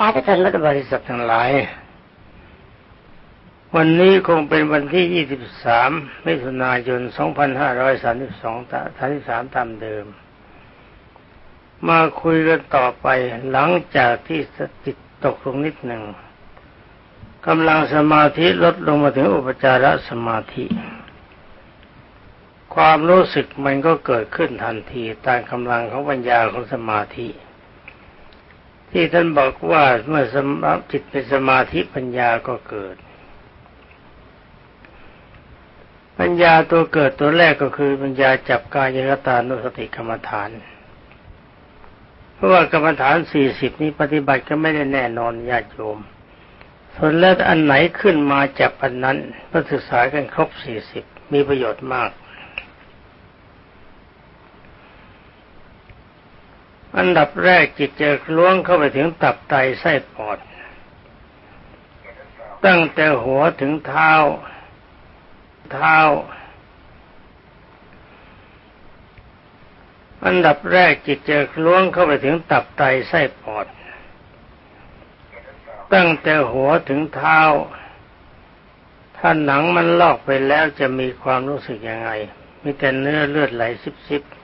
สาธุชนพุทธบริษัททั้งหลาย วันนี้คงเป็นวันที่ 23 มิถุนายน 2532 33 ตามเดิม มาคุยกันต่อไปหลังจากที่สติตกลงนิดหนึ่งกำลังสมาธิลดลงมาถึงอุปจารสมาธิ ความรู้สึกมันก็เกิดขึ้นทันทีตามกำลังของปัญญาของสมาธิ ที่ท่านบอกว่าเมื่อสมาจิตเป็นสมาธิปัญญาก็เกิด ปัญญาตัวเกิดตัวแรกก็คือปัญญาจับกายยตานุสติกรรมฐาน เพราะว่ากรรมฐานสี่สิบนี้ปฏิบัติก็ไม่ได้แน่นอนญาติโยมส่วนแล้วอันไหนขึ้นมาจากอันนั้นเพื่อศึกษากันครบสี่สิบมีประโยชน์มาก อันดับแรกจิตจะล้วงเข้าไปถึงตับไตไส้ปอด ตั้งแต่หัวถึงเท้า เท้า อันดับแรกจิตจะล้วงเข้าไปถึงตับไตไส้ปอด ตั้งแต่หัวถึงเท้า ถ้าหนังมันลอกไปแล้วจะมีความรู้สึกยังไง มีแต่เนื้อเลือดไหลซิบๆ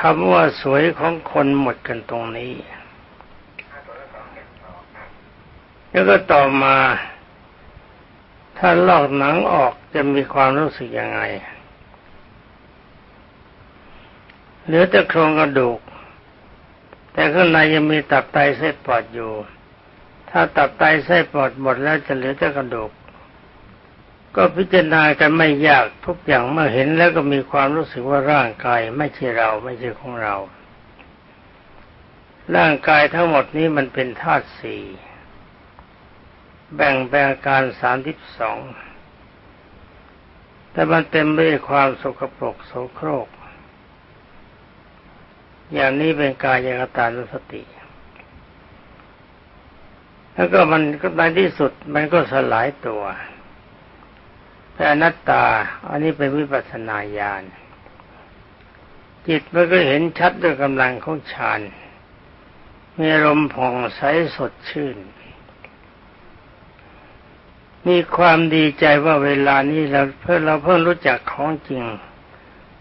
คำว่าสวยของคนหมดกันตรงนี้ แล้วก็ต่อมา ถ้าลอกหนังออกจะมีความรู้สึกยังไง เหลือแต่โครงกระดูก แต่ข้างในยังมีตับไตเส้นปอดอยู่ ถ้าตับไตเส้นปอดหมดแล้วจะเหลือแต่กระดูก ก็พิจารณากันไม่ยากทุกอย่างเมื่อเห็นแล้วก็มีความรู้สึกว่าร่างกายไม่ใช่เราไม่ใช่ของเรา ร่างกายทั้งหมดนี้มันเป็นธาตุสี่แบ่งแบ่งการสามทิบสองแต่มันเต็มไปด้วยความสกปรกโสโครก อย่างนี้เป็นกายกตานุสติ แล้วก็มันก็ในที่สุดมันก็สลายตัว แต่อนัตตา อันนี้เป็นวิปัสสนาญาณจิตมันก็เห็นชัดด้วยกำลังของฌานมีลมผ่องใสสดชื่น มีความดีใจว่าเวลานี้เราเพื่อเราเพิ่งรู้จักของจริง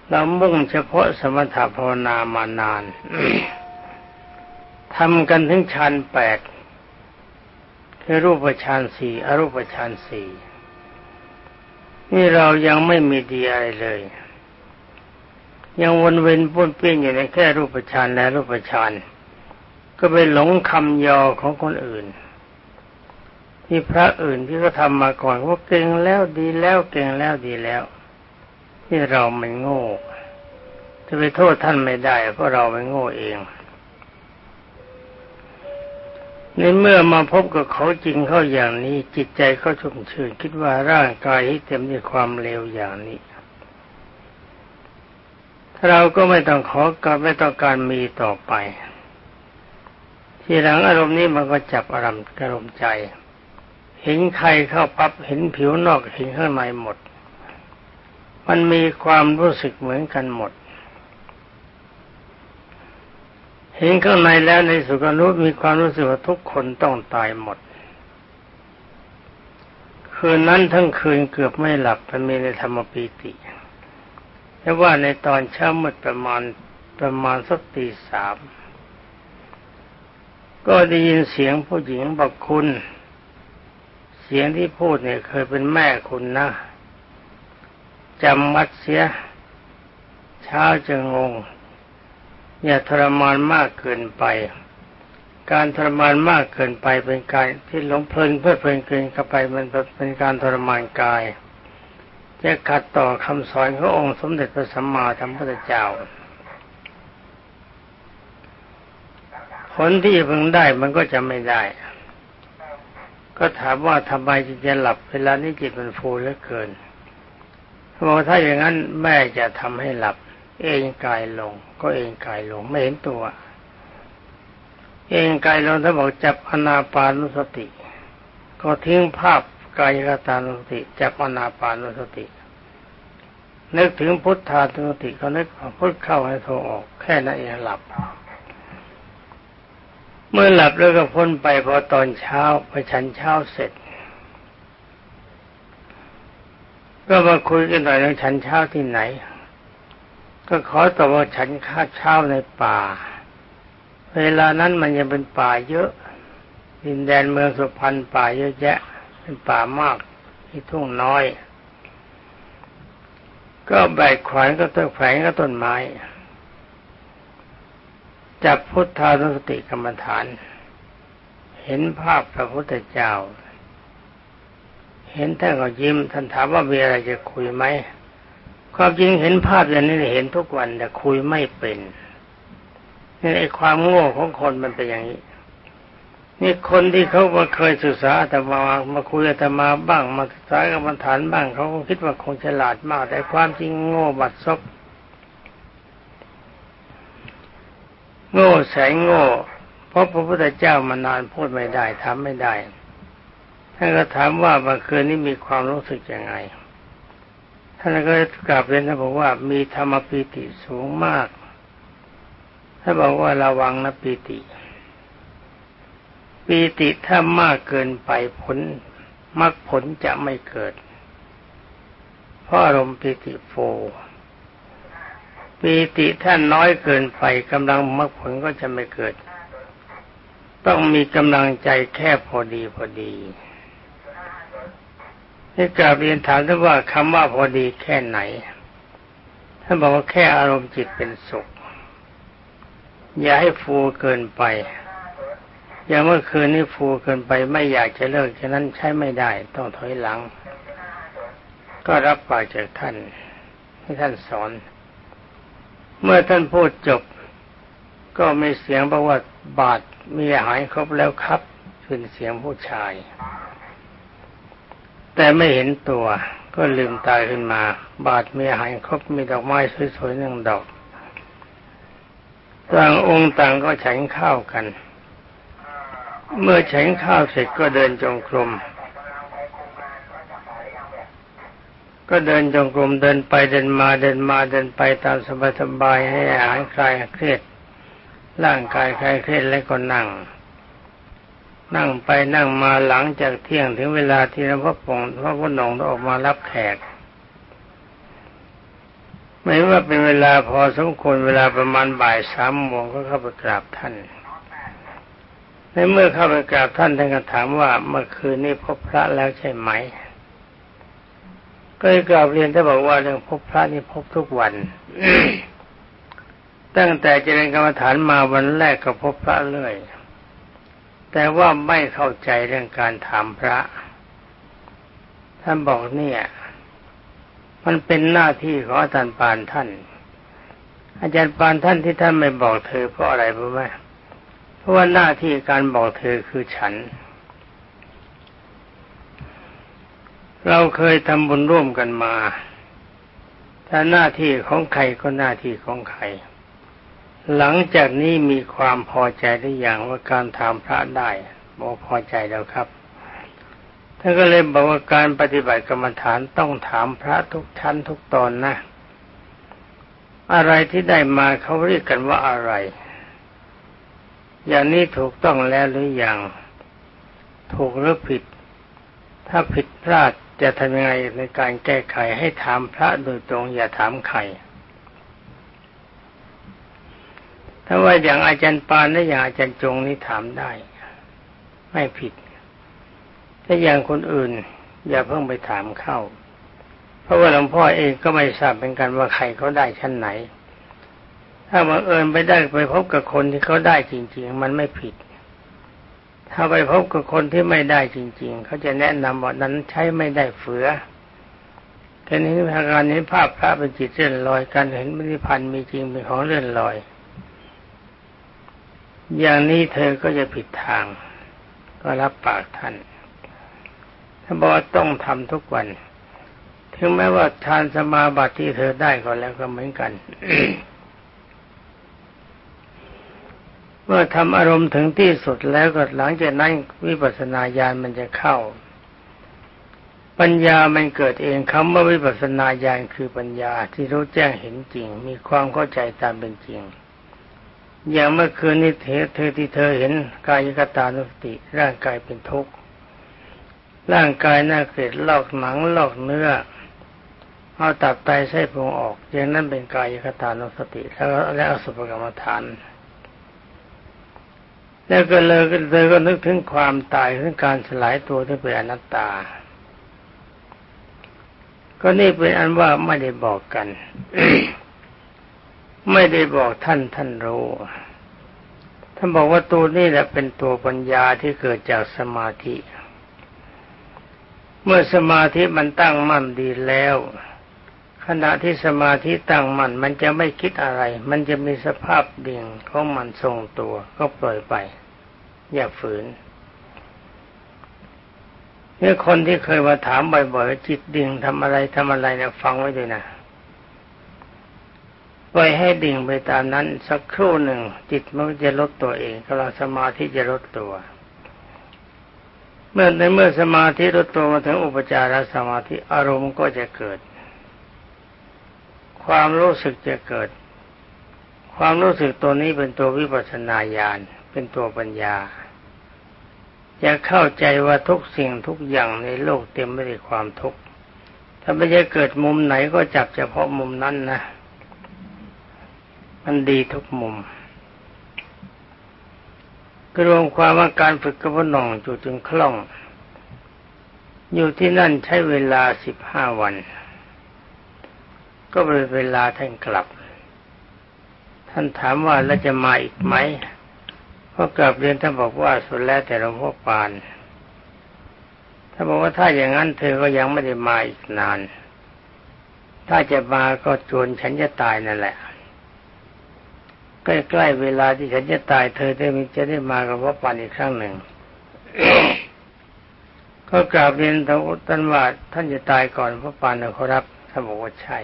เรามุ่งเฉพาะสมถภาวนามานานทำกันถึงฌานแปดคือรูปฌานสี่อรูปฌานสี่ นี่เรายังไม่มีดีอะไรเลย ยังวนเวียนป้วนเปี้ยนอยู่ในแค่รูปฌานและรูปฌานก็ไปหลงคำยอของคนอื่น ที่พระอื่นที่เขาทำมาก่อนว่าเก่งแล้วดีแล้วเก่งแล้วดีแล้วที่เรามันโง่จะไปโทษท่านไม่ได้เพราะเราไมันโง่เอง ในเมื่อมาพบกับเขาจริงเขาอย่างนี้ จิตใจเขาชุ่มชื่นคิดว่าร่างกายที่เต็มด้วยความเลวอย่างนี้ เราก็ไม่ต้องขอการไม่ต้องการมีต่อไป ทีหลังอารมณ์นี้มันก็จับอารมณ์อารมณ์ใจ เห็นใครเข้าปั๊บเห็นผิวนอกเห็นข้างในหมด มันมีความรู้สึกเหมือนกันหมด เห็นข้างในแล้วในสุกนุมีความรู้สึกว่าทุกคนต้องตายหมด คืนนั้นทั้งคืนเกือบไม่หลับมันมีในธรรมปีติแต่ว่าในตอนเช้ามืดประมาณประมาณสักตีสามก็ได้ยินเสียงผู้หญิงบอกคุณ เสียงที่พูดเนี่ยเคยเป็นแม่คุณนะจำมัดเสีย เช้าจะงง อย่าทรมานมากเกินไป การทรมานมากเกินไปเป็นการที่หลงเพลินเพื่อเพลินเกินเข้าไปมันเป็นการทรมานกาย จะขัดต่อคำสอนขององค์สมเด็จพระสัมมาสัมพุทธเจ้า ผลที่พึงได้มันก็จะไม่ได้ ก็ถามว่าทำไมจึงจะหลับเวลานี้จิตมันฟูเหลือเกินบอกถ้าอย่างนั้นแม่จะทำให้หลับ เองกายลง ก็เองกายลงไม่เห็นตัว เองกายลงถ้าบอกจับอนาปานุสติ ก็ทิ้งภาพกายกตานุสติ จับอนาปานุสติ นึกถึงพุทธานุสติก็นึกพุทธเข้าให้โทออก แค่นั้นเองหลับ เมื่อหลับแล้วก็พ้นไปพอตอนเช้าไปฉันเช้าเสร็จก็มาคุยกันหน่อยเรื่องฉันเช้าที่ไหน ก็ขอตอบว่าฉันข้าเช้าในป่า เวลานั้นมันยังเป็นป่าเยอะ ดินแดนเมืองสุพรรณป่าเยอะแยะ เป็นป่ามากที่ทุ่งน้อย ก็แบขวานก็ต้นแฝงก็ต้นไม้ จับพุทธานุสติกรรมฐาน เห็นภาพพระพุทธเจ้า เห็นท่านก็ยิ้มท่านถามว่ามีอะไรจะคุยไหม ความจริงเห็นภาพอย่างนี้เห็นทุกวันแต่คุยไม่เป็นนี่ไอ้ความโง่ของคนมันเป็นอย่างนี้ นี่คนที่เขามาเคยศึกษาแต่มามาคุยแต่มาบ้างมาศึกษากรรมฐานบ้างเขาก็คิดว่าคงฉลาดมาก แต่ความจริงโง่บัดซบโง่แสงโง่ เพราะพระพุทธเจ้ามานานพูดไม่ได้ทำไม่ได้ท่านก็ถามว่าเมื่อคืนนี้มีความรู้สึกยังไง ท่านก็กลับเรียนท่านบอกว่ามีธรรมปีติสูงมากท่านบอกว่าระวังนะปีติปีติถ้ามากเกินไปผลมรรคผลจะไม่เกิดเพราะอารมณ์ปีติโฟปีติถ้าน้อยเกินไปกำลังมรรคผลก็จะไม่เกิด ต้องมีกำลังใจแค่พอดีพอดี นี่กราบเรียนถามท่านว่าคำว่าพอดีแค่ไหน ท่านบอกว่าแค่อารมณ์จิตเป็นสุข อย่าให้ฟูเกินไป อย่างเมื่อคืนนี้ฟูเกินไปไม่อยากจะเลิกฉะนั้นใช้ไม่ได้ ต้องถอยหลัง ก็รับปากจากท่านให้ท่านสอน เมื่อท่านพูดจบ ก็มีเสียงบอกว่าบาทมีหายครบแล้วครับเป็นเสียงผู้ชาย แต่ไม่เห็นตัวก็ลืมตาขึ้นมา บาทมีหายครบมีดอกไม้สวยๆหนึ่งดอกต่างองค์ต่างก็ฉันข้าวกัน เมื่อฉันข้าวเสร็จก็เดินจงกรมก็เดินจงกรมเดินไปเดินมาเดินมาเดินไปตามสบายๆให้อาหารคลายเครียดร่างกายคลายเครียดแล้วก็นั่ง นั่งไปนั่งมาหลังจากเที่ยงถึงเวลาที่พระปงพระพุทธองค์ออกมารับแขก ไม่ว่าเป็นเวลาพอสมควรเวลาประมาณบ่ายสามโมงก็เข้าไปกราบท่านในเมื่อเข้าไปกราบท่านท่านก็ถามว่าเมื่อคืนนี้พบพระแล้วใช่ไหม ก็กราบเรียนท่านบอกว่าเรื่องพบพระนี่พบทุกวันตั้งแต่เจริญกรรมฐานมาวันแรกก็พบพระเรื่อย แต่ว่าไม่เข้าใจเรื่องการถามพระ ท่านบอกเนี่ย มันเป็นหน้าที่ของอาจารย์ปานท่าน อาจารย์ปานท่านที่ท่านไม่บอกเธอเพราะอะไรรู้ไหมเพราะว่าหน้าที่การบอกเธอคือฉัน เราเคยทำบุญร่วมกันมาถ้าหน้าที่ของใครก็หน้าที่ของใคร หลังจากนี้มีความพอใจได้อย่างว่าการถามพระได้บอกพอใจแล้วครับท่านก็เลยบอกว่าการปฏิบัติกรรมฐานต้องถามพระทุกชั้นทุกตอนนะ อะไรที่ได้มาเขาเรียกกันว่าอะไร อย่างนี้ถูกต้องแล้วหรืออยังถูกหรือผิด ถ้าผิดพลาดจะทำยังไงในการแก้ไขให้ถามพระโดยตรงอย่าถามใคร ถ้าว่าอย่างอาจารย์ปานและอย่างอาจารย์จงนี่ถามได้ ไม่ผิด ถ้าอย่างคนอื่น อย่าเพิ่งไปถามเข้า เพราะว่าหลวงพ่อเองก็ไม่ทราบเป็นกันว่าใครเขาได้ชั้นไหน ถ้าบังเอิญไปได้ไปพบกับคนที่เขาได้จริง ๆ มันไม่ผิด ถ้าไปพบกับคนที่ไม่ได้จริง ๆ เขาจะแนะนำว่านั้นใช้ไม่ได้เฟือแค่นี้ทางการนี้ภาพพระเป็นจิตเลื่อนลอยการเห็นมริพันธ์มีจริงเป็นของเลื่อนลอย อย่างนี้เธอก็จะผิดทาง ก็รับปากท่านถ้าบอกต้องทำทุกวัน ถึงแม้ว่าทานสมาบัติที่เธอได้ก็แล้วก็เหมือนกัน เมื่อทำอารมณ์ถึงที่สุดแล้วก็หลังจากนั้นวิปัสสนาญาณมันจะเข้า ปัญญามันเกิดเองคำว่าวิปัสสนาญาณคือปัญญาที่รู้แจ้งเห็นจริง มีความเข้าใจตามเป็นจริง อย่างเมื่อคืนนี้เธอเธอที่เธอเห็นกายกตานุสติ ร่างกายเป็นทุกข์ร่างกายน่าเกลียดลอกหนังลอกเนื้อเอาตับไตไส้พุงออกอย่างนั้นเป็นกายคตานุสติ แล้วและอสุภกรรมฐาน แล้วก็เลยเธอก็นึกถึงความตายถึงการสลายตัวที่เป็นอนัตตา ก็นี่เป็นอันว่าไม่ได้บอกกัน ไม่ได้บอกท่านท่านรู้ท่านบอกว่าตัวนี้แหละเป็นตัวปัญญาที่เกิดจากสมาธิ เมื่อสมาธิมันตั้งมั่นดีแล้ว ขณะที่สมาธิตั้งมั่นมันจะไม่คิดอะไร มันจะมีสภาพดิ่งของมันทรงตัวก็ปล่อยไป อย่าฝืนนี่คนที่เคยมาถามบ่อยๆจิตดิ่งทำอะไรทำอะไรเนี่ยฟังไว้ด้วยนะ ปล่อยให้ดิ่งไปตามนั้นสักครู่หนึ่ง จิตมันจะลดตัวเองกำลังสมาธิจะลดตัว เมื่อในเมื่อสมาธิลดตัวมาถึงอุปจารสมาธิอารมณ์ก็จะเกิด ความรู้สึกจะเกิด ความรู้สึกตัวนี้เป็นตัววิปัสสนาญาณเป็นตัวปัญญาจะเข้าใจว่าทุกสิ่งทุกอย่างในโลกเต็มไปด้วยความทุกข์ถ้าไม่ใช่เกิดมุมไหนก็จับเฉพาะมุมนั้นนะ มันดีทุกมุมกรวมความว่าการฝึกกระพนองจุดจึงคล่อง อยู่ที่นั่นใช้เวลาสิบห้าวัน ก็เป็นเวลาท่านกลับ ท่านถามว่าแล้วจะมาอีกไหมก็กลับเรียนท่านบอกว่าสุดแล้วแต่หลวงพ่อปานถ้าบอกว่าถ้าอย่างนั้นเธอก็ยังไม่ได้มาอีกนาน ถ้าจะมาก็จวนฉันจะตายนั่นแหละ ใกล้ๆเวลาที่ฉันจะตายเธอได้มีจะได้มากับพ่อปานอีกครั้งหนึ่งก็กราบเรียนท่านว่าท่านจะตายก่อนพ่อปานนะครับท่านบอกว่าใช่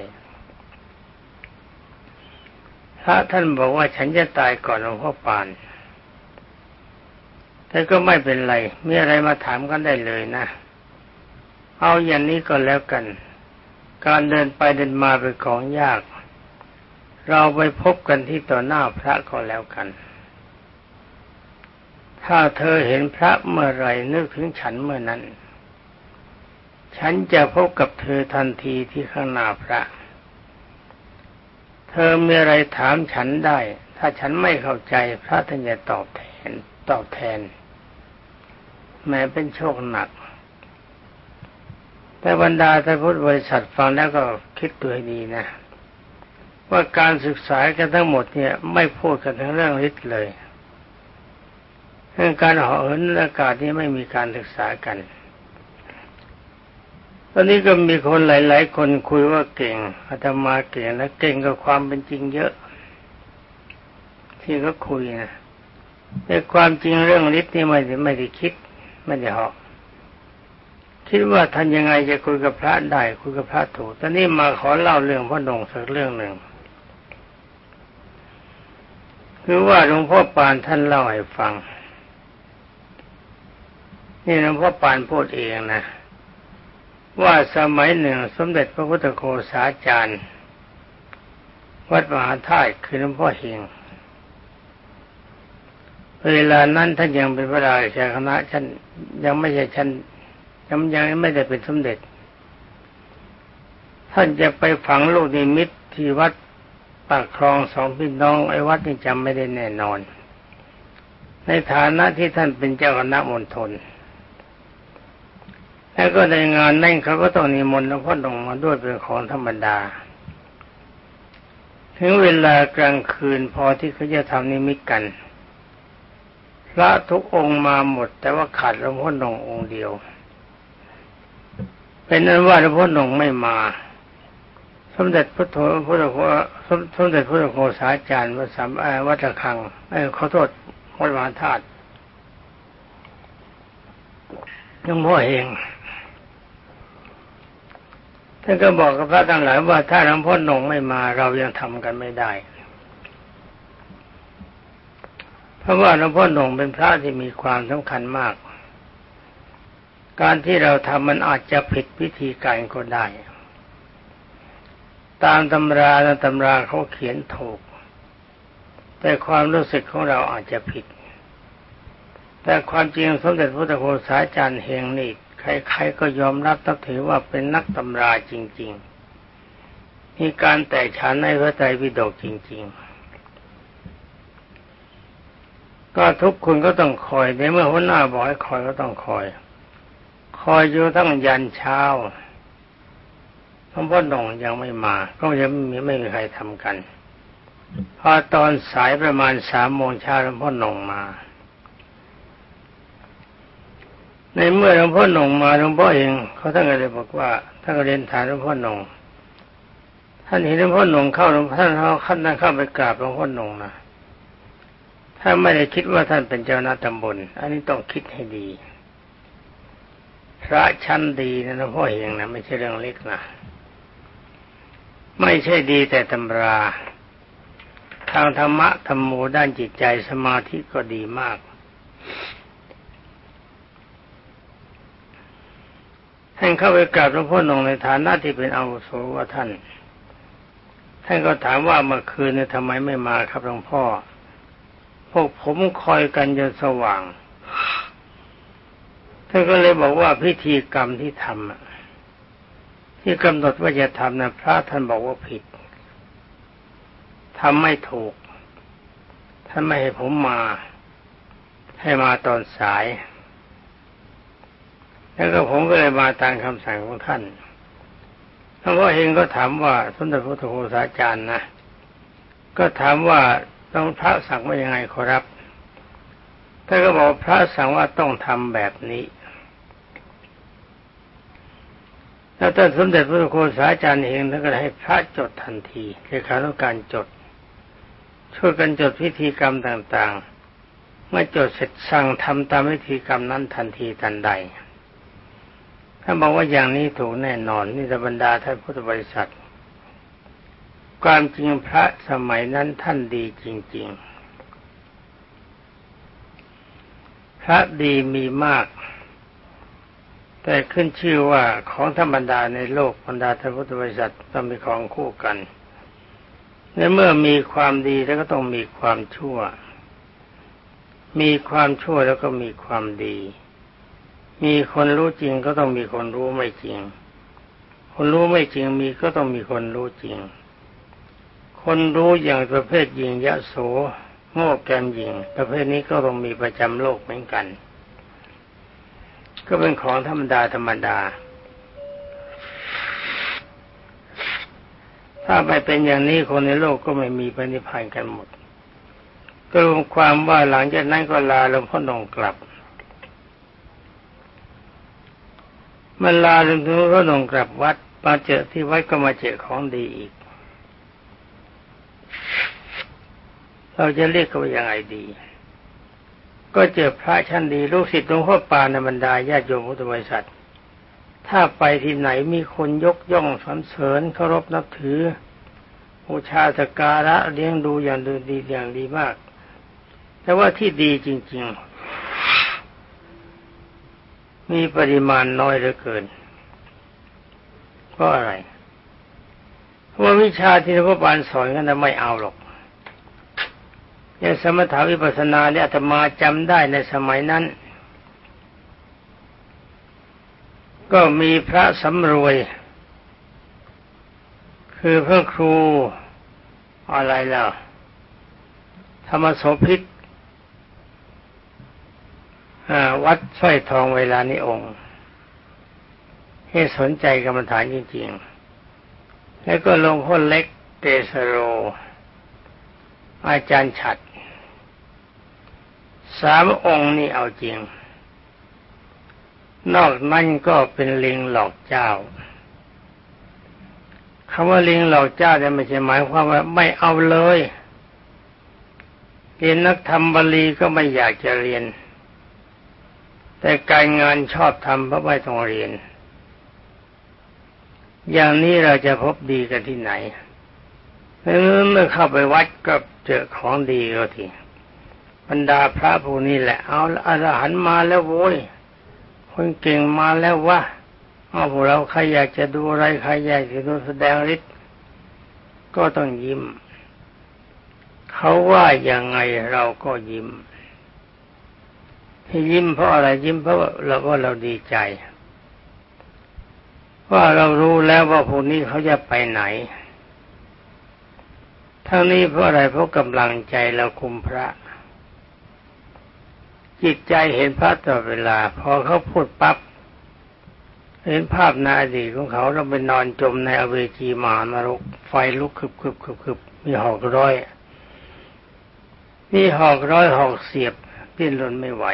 พระท่านบอกว่าฉันจะตายก่อนหลวงพ่อปานแต่ก็ไม่เป็นไรมีอะไรมาถามกันได้เลยนะ เอาอย่างนี้ก็แล้วกัน การเดินไปเดินมาเป็นของยาก เราไปพบกันที่ต่อหน้าพระก็แล้วกัน ถ้าเธอเห็นพระเมื่อไรนึกถึงฉันเมื่อนั้น ฉันจะพบกับเธอทันทีที่ข้างหน้าพระ เธอมีอะไรถามฉันได้ ถ้าฉันไม่เข้าใจพระท่านจะตอบแทน ตอบแทน แม้เป็นโชคหนักแต่บรรดาท่านพุทธบริษัทฟังแล้วก็คิดตัวดีนะ ว่าการศึกษากันทั้งหมดเนี่ย ไม่พูดกันถึงเรื่องฤทธิ์เลยเรื่องการเหาะเหินอากาศนี่ไม่มีการศึกษากัน ตอนนี้ก็มีคนหลาย ๆ คนคุยว่าเก่งอาตมาเก่งและเก่งกับความเป็นจริงเยอะ ที่เขาคุยนะแต่ความจริงเรื่องฤทธิ์นี่ไม่ได้ไม่ได้คิด ไม่ได้เหาะคิดว่าท่านยังไงจะคุยกับพระได้คุยกับพระถูกตอนนี้มาขอเล่าเรื่องพระนงสักเรื่องหนึ่ง คือว่าหลวงพ่อปานท่านเล่าให้ฟัง นี่หลวงพ่อปานพูดเองนะ ว่าสมัยหนึ่ง สมเด็จพระพุทธโฆษาจารย์ วัดมหาธาตุคือหลวงพ่อเฮงเวลานั้นท่านยังเป็นพระราชาคณะชั้นยังไม่ใช่ชั้นยังยังไม่ได้เป็นสมเด็จ ท่านจะไปฝังลูกนิมิตที่วัด ปากคลองสองพี่น้องไอ้วัดนี่จำไม่ได้แน่นอน ในฐานะที่ท่านเป็นเจ้าคณะมณฑลแล้วก็ในงานนั่นเขาก็ต้องนิมนต์หลวงพ่อดงมาด้วยเป็นของธรรมดา ถึงเวลากลางคืนพอที่เขาจะทำนิมิตกัน พระทุกองค์มาหมด แต่ว่าขาดหลวงพ่อดงองค์เดียว เป็นนั้นว่าหลวงพ่อดงไม่มา มเด็จพระโทพุทธโคสมเด็จพระโคสาจารย์วัดสามวัดระฆังไอ้ขอโทษวัดมหาธาตุหลวงพ่อเองท่านก็บอกกับพระทั้งหลายว่าถ้าหลวงพ่อหนงไม่มาเรายังทำกันไม่ได้ เพราะว่าหลวงพ่อหนงเป็นพระที่มีความสำคัญมาก การที่เราทำมันอาจจะผิดวิธีการก็ได้ ตามตำราตำราเขาเขียนถูก แต่ความรู้สึกของเราอาจจะผิด แต่ความจริงสมเด็จพระตโคสาจารย์เฮงนี่ใครๆก็ยอมรับนับถือว่าเป็นนักตำราจริง ๆ มีการแตกฉานในพระไตรปิฎกจริง ๆ ก็ทุกคนก็ต้องคอยในเมื่อหัวหน้าบอกให้คอยก็ต้องคอย คอยอยู่ตั้งยันเช้า หลวงพ่อหน่องยังไม่มา ก็ยังไม่มีไม่มีใครทำกัน พอตอนสายประมาณสามโมงเช้าหลวงพ่อหน่องมา ในเมื่อหลวงพ่อหน่องมาหลวงพ่อเองเขาท่านก็เลยบอกว่าท่านก็เรียนถามหลวงพ่อหน่องท่านเห็นหลวงพ่อหน่องเข้าหลวงท่านเขาขั้นนั้นเข้าไปกราบหลวงพ่อหน่องนะถ้าไม่ได้คิดว่าท่านเป็นเจ้าหน้าตำบล อันนี้ต้องคิดให้ดี พระชั้นดีนะหลวงพ่อเองนะไม่ใช่เรื่องเล็กนะ ไม่ใช่ดีแต่ตำรา ทางธรรมะธรรมโมด้านจิตใจสมาธิก็ดีมาก ท่านเข้าไปกราบหลวงพ่อหนงในฐานะที่เป็นอาวุโสว่าท่าน ท่านก็ถามว่าเมื่อคืนเนี่ยทำไมไม่มาครับหลวงพ่อ พวกผมคอยกันจนสว่าง ท่านก็เลยบอกว่าพิธีกรรมที่ทำ ที่กำหนดว่าจะทำนะพระท่านบอกว่าผิดทำไม่ถูกท่านไม่ให้ผมมา ให้มาตอนสาย แล้วก็ผมก็เลยมาตามคำสั่งของท่านหลวงพ่อเองก็ถามว่าสมเด็จพระพุทธโฆษาจารย์นะก็ถามว่าต้องพระสั่งว่ายังไงขอรับท่านก็บอกพระสั่งว่าต้องทำแบบนี้ แล้วท่านสมเด็จพระโคสาจารย์เองท่านก็ให้พระจดทันทีเลขาต้องการจด ช่วยกันจดพิธีกรรมต่างๆ เมื่อจดเสร็จสั่งทำตามพิธีกรรมนั้นทันทีทันใดท่านบอกว่าอย่างนี้ถูกแน่นอนนี่บรรดาท่านพุทธบริษัท ความจริงพระสมัยนั้นท่านดีจริง ๆ พระดีมีมาก แต่ขึ้นชื่อว่าของธรรมดาในโลกบรรดาท่านพุทธบริษัทต้องมีของคู่กันในเมื่อมีความดีแล้วก็ต้องมีความชั่ว มีความชั่วแล้วก็มีความดี มีคนรู้จริงก็ต้องมีคนรู้ไม่จริง คนรู้ไม่จริงมีก็ต้องมีคนรู้จริง คนรู้อย่างประเภทยิงยะโสโง่แกมยิง ประเภทนี้ก็ต้องมีประจำโลกเหมือนกัน ก็เป็นของธรรมดาธรรมดา ถ้าไม่เป็นอย่างนี้คนในโลกก็ไม่มีปณิพันธ์กันหมด ก็รวมความว่าหลังจากนั้นก็ลาหลวงพ่อนงกลับมันลาหลวงพ่อนงกลับวัดมาเจอที่วัดก็มาเจอของดีอีก เราจะเรียกเขาว่างไงดี ก็เจอพระชั้นดีลูกศิษย์หลวงพ่อปานในบรรดาญาติโยมพุทธบริษัท ถ้าไปที่ไหนมีคนยกย่องสรรเสริญเคารพนับถือบูชาสการะเลี้ยงดูอย่างดีอย่างดีมาก แต่ว่าที่ดีจริง ๆ มีปริมาณน้อยเหลือเกินเพราะอะไรเพราะวิชาที่หลวงพ่อปานสอนกันไม่เอาหรอก อย่างสมถาวิปัสสนาเนี่ยอาตมาจำได้ในสมัยนั้น ก็มีพระสำรวย คือพระครูอะไรแล้วธรรมโสพิษวัดสร้อยทองเวลานี้องค์ ให้สนใจกรรมฐานจริงๆ แล้วก็ลงพ่อเล็กเตสโร อาจารย์ฉัด สามองค์นี่เอาจริง นอกนั้นก็เป็นลิงหลอกเจ้าคำว่าลิงหลอกเจ้าเนี่ยไม่ใช่หมายความว่าไม่เอาเลยเรียนนักธรรมบาลีก็ไม่อยากจะเรียน แต่การงานชอบทำเพราะไม่ต้องเรียน อย่างนี้เราจะพบดีกันที่ไหนเมื่อเข้าไปวัดก็เจอของดีก็ที บรรดาพระผู้นี้แหละ เอาอรหันมาแล้วโว้ยคนเก่งมาแล้ววะเอาพวกเราใครอยากจะดูอะไรใครอยากจะดูแสดงฤทธิ์ก็ต้องยิ้ม เขาว่ายังไงเราก็ยิ้มที่ยิ้มเพราะอะไรยิ้มเพราะเราว่าเราดีใจ ว่าเรารู้แล้วว่าพวกนี้เขาจะไปไหนทั้งนี้เพราะอะไรเพราะกำลังใจเราคุมพระ จิตใจเห็นพระตลอดเวลา พอเขาพูดปั๊บเห็นภาพนาอดีตของเขาเราไปนอนจมในอเวจีมานรก ไฟลุกคึบคึบคึบคึบมีหอกร้อยมีหอกร้อยหอกเสียบดิ้นรนไม่ไหว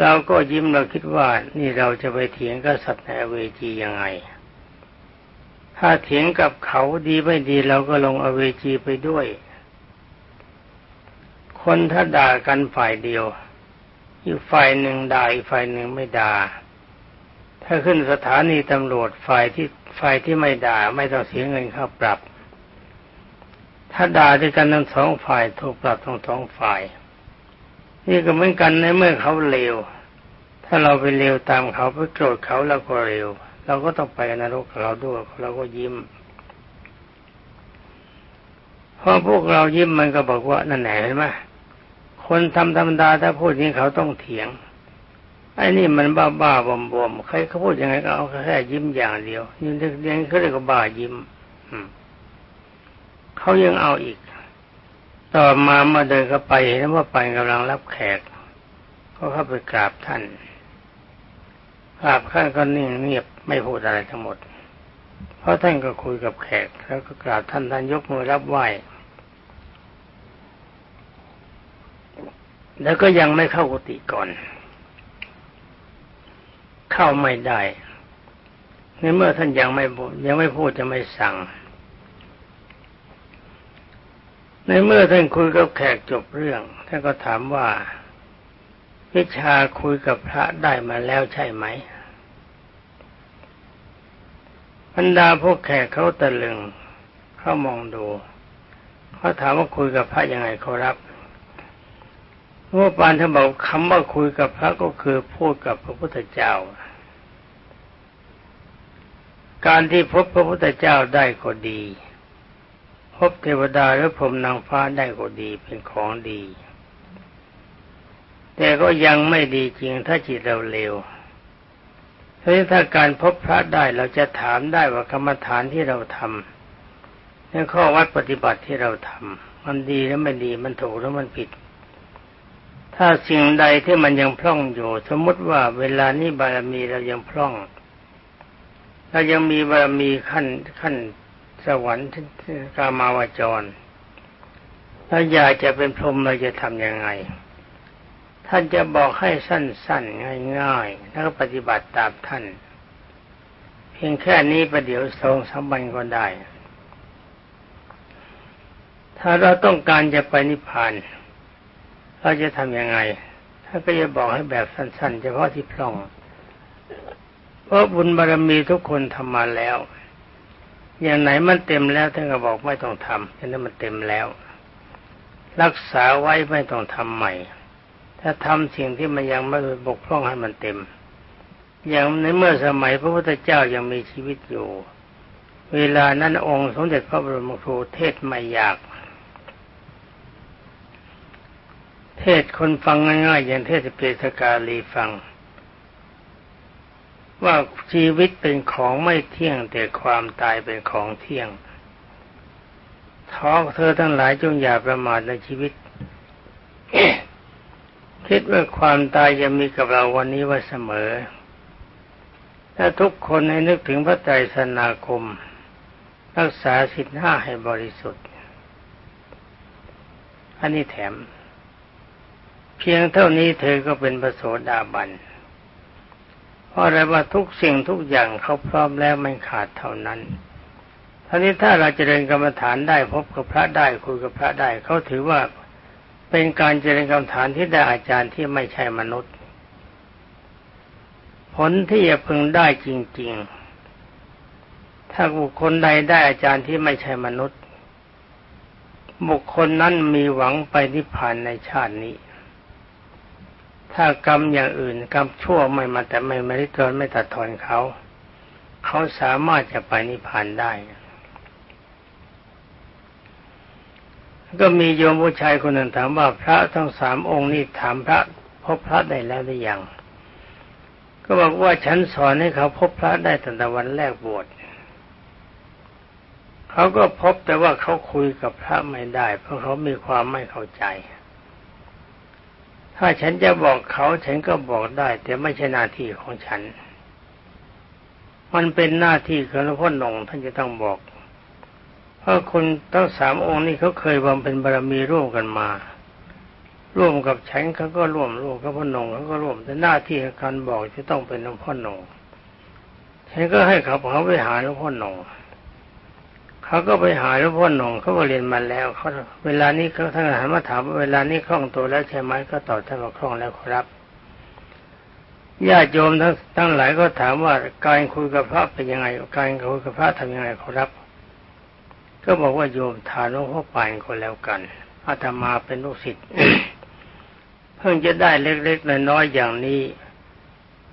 เราก็ยิ้มเราคิดว่า นี่เราจะไปเถียงกับสัตว์ในอเวจียังไง ถ้าเถียงกับเขาดีไม่ดีเราก็ลงอเวจีไปด้วย คนถ้าด่ากันฝ่ายเดียว อีกฝ่ายหนึ่งด่าอีกฝ่ายหนึ่งไม่ด่า ถ้าขึ้นสถานีตำรวจฝ่ายที่ฝ่ายที่ไม่ด่าไม่ต้องเสียเงินค่าปรับ ถ้าด่าด้วยกันทั้งสองฝ่ายถูกปรับทั้งสองฝ่าย นี่ก็เหมือนกันในเมื่อเขาเลว ถ้าเราไปเลวตามเขาไปโกรธเขาเราก็เลวเราก็ต้องไปนรกเราด้วยเราก็ยิ้มพอพวกเรายิ้มมันก็บอกว่านั่นแหละเห็นไหม คนทำธรรมดาถ้าพูดอย่างนี้เขาต้องเถียงไอ้นี่มันบ้าบ้าบอมบอมใครเขาพูดยังไงก็เอาแค่ยิ้มอย่างเดียวยิ้มเรียนเขาเรียกว่าบ้ายิ้มเขายังเอาอีก ต่อมาเมื่อเดินเข้าไปเห็นว่าไปกำลังรับแขกก็เข้าไปกราบท่านกราบท่านก็นิ่งเงียบไม่พูดอะไรทั้งหมด เพราะท่านก็คุยกับแขก แล้วก็กราบท่านท่านยกมือรับไหว้ แล้วก็ยังไม่เข้ากุฏิก่อน เข้าไม่ได้ในเมื่อท่านยังไม่ยังไม่พูดจะไม่สั่ง ในเมื่อท่านคุยกับแขกจบเรื่องท่านก็ถามว่า วิชาคุยกับพระได้มาแล้วใช่ไหมบรรดาพวกแขกเขาตะลึงเขามองดูเขาถามว่าคุยกับพระยังไงเขารับ เมื่อปานท่านบอกคำว่าคุยกับพระก็คือพูดกับพระพุทธเจ้า การที่พบพระพุทธเจ้าได้ก็ดี พบเทวดาหรือพรหมนางฟ้าได้ก็ดีเป็นของดี แต่ก็ยังไม่ดีจริงถ้าจิตเราเร็วเพราะถ้าการพบพระได้เราจะถามได้ว่ากรรมฐานที่เราทำในข้อวัดปฏิบัติที่เราทำมันดีแล้วไม่ดีมันถูกแล้วมันผิด ถ้าสิ่งใดที่มันยังพร่องอยู่ สมมติว่าเวลานี้บารมีเรายังพร่องเรายังมีบารมีขั้นขั้นสวรรค์กามาวจร ถ้าอยากจะเป็นพรหมเราจะทำยังไง ท่านจะบอกให้สั้นๆ ง่ายๆ แล้วก็ปฏิบัติตามท่าน เพียงแค่นี้ประเดี๋ยวสองสามวันก็ได้ ถ้าเราต้องการจะไปนิพพาน เราจะทำยังไงถ้าก็จะบอกให้แบบสั้นๆ เฉพาะที่พร่องเพราะบุญบารมีทุกคนทำมาแล้ว อย่างไหนมันเต็มแล้วท่านก็บอกไม่ต้องทำฉะนั้นมันเต็มแล้ว รักษาไว้ไม่ต้องทำใหม่ ถ้าทำสิ่งที่มันยังไม่บกพร่องให้มันเต็ม อย่างในเมื่อสมัยพระพุทธเจ้ายังมีชีวิตอยู่ เวลานั้นองค์สมเด็จพระบรมครูเทศไม่อยาก เทศคนฟังง่ายๆอย่างเทศเปสกาลีฟัง ว่าชีวิตเป็นของไม่เที่ยงแต่ความตายเป็นของเที่ยงท้องเธอทั้งหลายจงอย่าประมาทในชีวิต คิดว่าความตายจะมีกับเราวันนี้ไว้เสมอ ถ้าทุกคนให้นึกถึงพระไตรสนาคม รักษาสิทธิห้าให้บริสุทธิ์ อันนี้แถม เพียงเท่านี้เธอก็เป็นพระโสดาบันเพราะอะไรว่าทุกสิ่งทุกอย่างเขาพร้อมแล้วไม่ขาดเท่านั้นท่านี้ถ้าเราจเจริญกรรมฐานได้พบกับพระได้คุยกับพระได้เขาถือว่าเป็นการเจริญกรรมฐานที่ได้อาจารย์ที่ไม่ใช่มนุษย์ ผลที่จะพึงได้จริง ๆ ถ้าบุคคลใดได้อาจารย์ที่ไม่ใช่มนุษย์ บุคคลนั้นมีหวังไปนิพพานในชาตินี้ ถ้ากรรมอย่างอื่นกรรมชั่วไม่มาแต่ไม่ไม่ได้ตอนไม่ตัดทอนเขา เขาสามารถจะไปนิพพานได้ ก็มีโยมผู้ชายคนหนึ่งถามว่าพระทั้งสามองค์นี่ถามพระพบพระได้แล้วหรือยัง ก็บอกว่าฉันสอนให้เขาพบพระได้ตั้งแต่วันแรกบวชเขาก็พบแต่ว่าเขาคุยกับพระไม่ได้ เพราะเขามีความไม่เข้าใจ ถ้าฉันจะบอกเขาฉันก็บอกได้ แต่ไม่ใช่หน้าที่ของฉัน มันเป็นหน้าที่ของหลวงพ่อหนงท่านจะต้องบอก เพราะคนทั้งสามองค์นี้เขาเคยบำเพ็ญบารมีร่วมกันมา ร่วมกับฉันเขาก็ร่วมร่วมกับพ่อหนงเขาก็ร่วม แต่หน้าที่การบอกจะต้องเป็นหลวงพ่อหนงฉันก็ให้เขาเขาไปหาหลวงพ่อหนง เขาก็ไปหาหลวงพ่อหนงเขาก็เรียนมาแล้วเขาเวลานี้เขาท่านหันมาถามว่าเวลานี้คล่องตัวแล้วใช่ไหมก็ตอบท่านว่าคล่องแล้วครับญาติโยมทั้งทั้งหลายก็ถามว่าการคุยกับพระเป็นยังไง การคุยกับพระทำยังไงครับ ก็บอกว่าโยมทานหลวงพ่อปานคนแล้วกันอาตมาเป็นลูกศิษย์เพิ่งจะได้เล็กๆน้อยๆอย่างนี้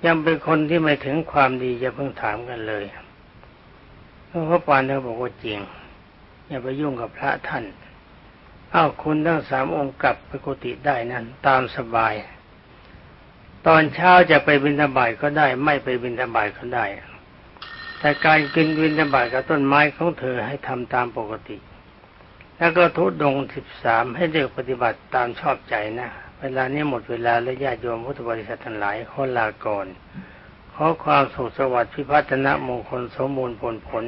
ยังเป็นคนที่ไม่ถึงความดีจะเพิ่งถามกันเลย หลวงพ่อปานเขาบอกว่าจริง อย่าไปยุ่งกับพระท่านอ้าวคุณทั้งสามองค์กลับไปกุฏิได้นั่นตามสบาย ตอนเช้าจะไปบิณฑบาตก็ได้ ไม่ไปบิณฑบาตก็ได้ แต่การกินบิณฑบาตกับต้นไม้ของเธอให้ทำตามปกติ แล้วก็ทุดงสิบสามให้เลือกปฏิบัติตามชอบใจนะเวลานี้หมดเวลาแล้วญาติโยมพุทธบริษัททั้งหลายขอลาก่อน ขอความสุขสวัสดิ์พิพัฒนมงคลสมบูรณ์ผลผล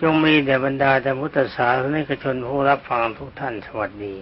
จงมีแด่บรรดาแต่พุทธศาสนิกชนผู้รับฟังทุกท่านสวัสดี